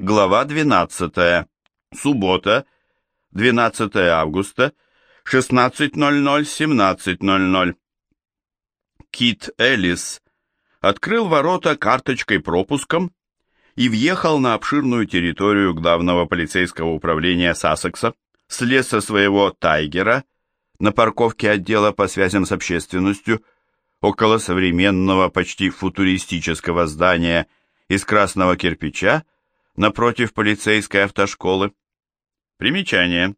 Глава 12. Суббота, 12 августа, 16.00-17.00. Кит Эллис открыл ворота карточкой-пропуском и въехал на обширную территорию главного полицейского управления Сассекса, слез со своего «Тайгера» на парковке отдела по связям с общественностью около современного, почти футуристического здания из красного кирпича, напротив полицейской автошколы. Примечание.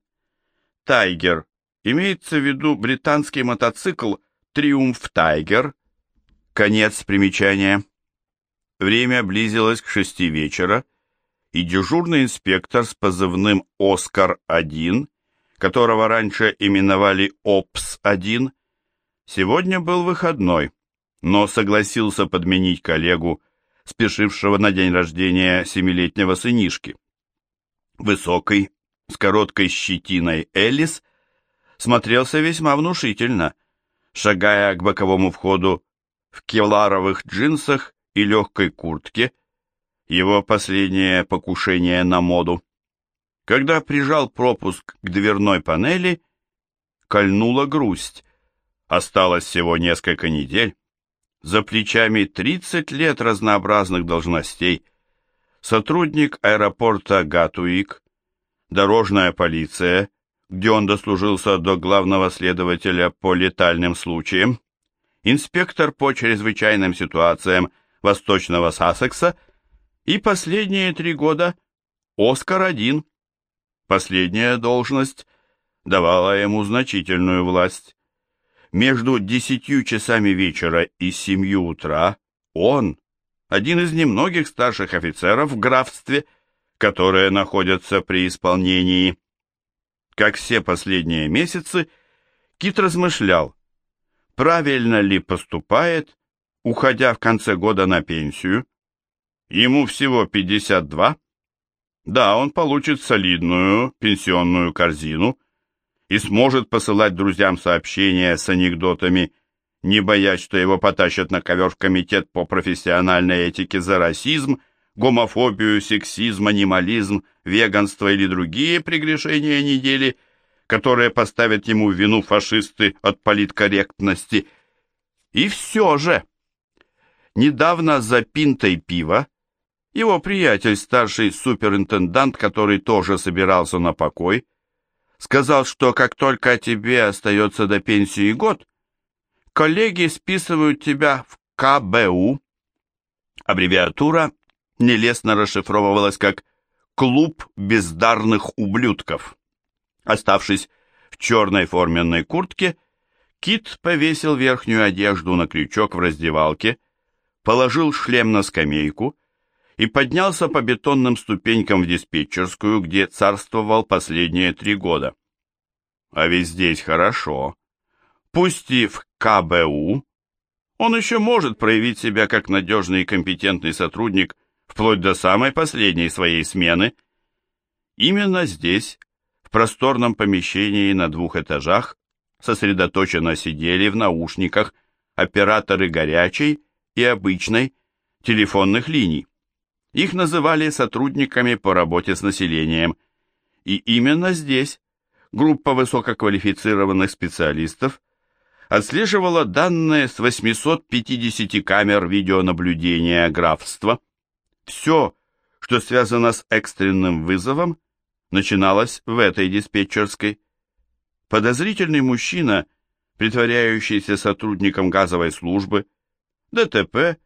Тайгер. Имеется в виду британский мотоцикл Триумф Тайгер. Конец примечания. Время близилось к шести вечера, и дежурный инспектор с позывным «Оскар-1», которого раньше именовали «Опс-1», сегодня был выходной, но согласился подменить коллегу спешившего на день рождения семилетнего сынишки. Высокий, с короткой щетиной Элис смотрелся весьма внушительно, шагая к боковому входу в кевларовых джинсах и легкой куртке, его последнее покушение на моду. Когда прижал пропуск к дверной панели, кольнула грусть. Осталось всего несколько недель. За плечами 30 лет разнообразных должностей. Сотрудник аэропорта Гатуик, дорожная полиция, где он дослужился до главного следователя по летальным случаям, инспектор по чрезвычайным ситуациям Восточного Сассекса и последние три года Оскар-1. Последняя должность давала ему значительную власть. Между десятью часами вечера и семью утра он, один из немногих старших офицеров в графстве, которые находятся при исполнении. Как все последние месяцы, Кит размышлял, правильно ли поступает, уходя в конце года на пенсию. Ему всего 52. Да, он получит солидную пенсионную корзину, и сможет посылать друзьям сообщения с анекдотами, не боясь, что его потащат на ковер в комитет по профессиональной этике за расизм, гомофобию, сексизм, анимализм, веганство или другие прегрешения недели, которые поставят ему вину фашисты от политкорректности. И все же, недавно за пинтой пива его приятель, старший суперинтендант, который тоже собирался на покой, сказал, что как только тебе остается до пенсии год, коллеги списывают тебя в КБУ. Аббревиатура нелестно расшифровывалась как «Клуб бездарных ублюдков». Оставшись в черной форменной куртке, Кит повесил верхнюю одежду на крючок в раздевалке, положил шлем на скамейку и поднялся по бетонным ступенькам в диспетчерскую, где царствовал последние три года. А ведь здесь хорошо. Пусть и в КБУ, он еще может проявить себя как надежный и компетентный сотрудник вплоть до самой последней своей смены. Именно здесь, в просторном помещении на двух этажах, сосредоточенно сидели в наушниках операторы горячей и обычной телефонных линий. Их называли сотрудниками по работе с населением. И именно здесь группа высококвалифицированных специалистов отслеживала данные с 850 камер видеонаблюдения графства. Все, что связано с экстренным вызовом, начиналось в этой диспетчерской. Подозрительный мужчина, притворяющийся сотрудником газовой службы, ДТП,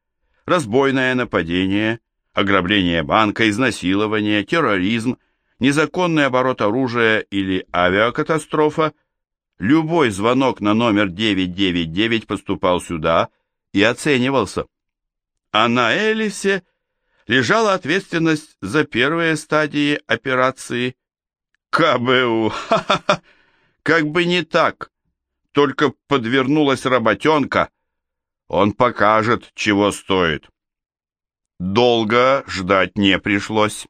разбойное нападение – ограбление банка, изнасилование, терроризм, незаконный оборот оружия или авиакатастрофа, любой звонок на номер 999 поступал сюда и оценивался. А на Элисе лежала ответственность за первые стадии операции КБУ. Ха-ха-ха! Как бы не так, только подвернулась работенка. Он покажет, чего стоит. Долго ждать не пришлось.